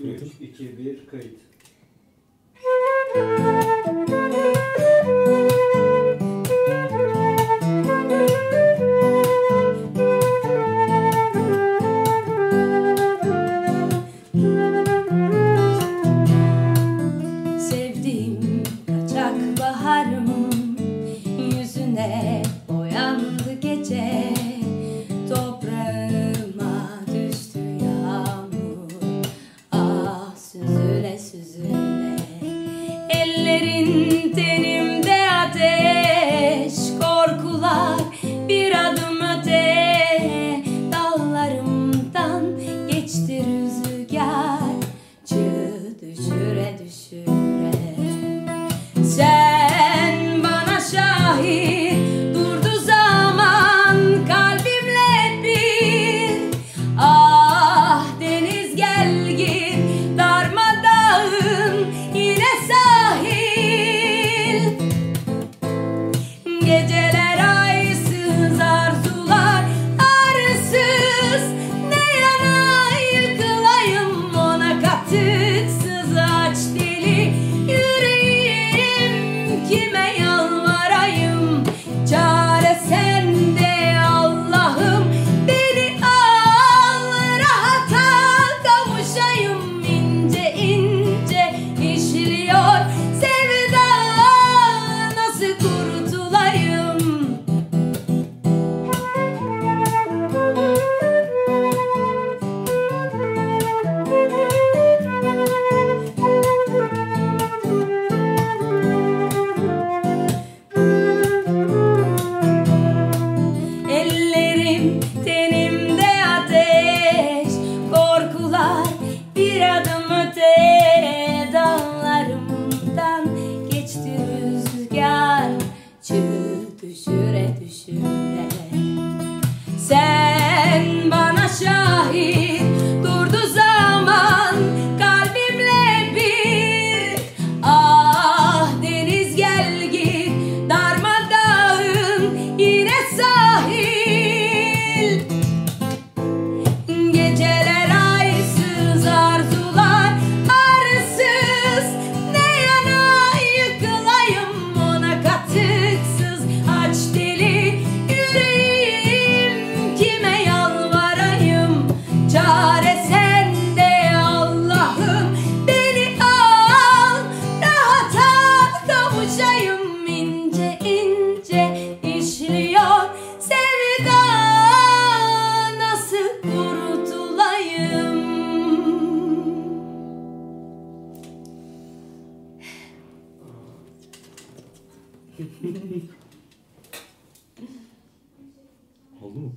Fırat'ın. 3, 2, 1, kayıt. Sevdiğim kaçak baharım yüzüne boyandı. tenimde ateş korkular bir adım öte. Dallarımdan geçti rüzgar çığ düşüre düşüre. öte dallarımdan geçti rüzgar. Çığ düşüre düşüre Oldu mu?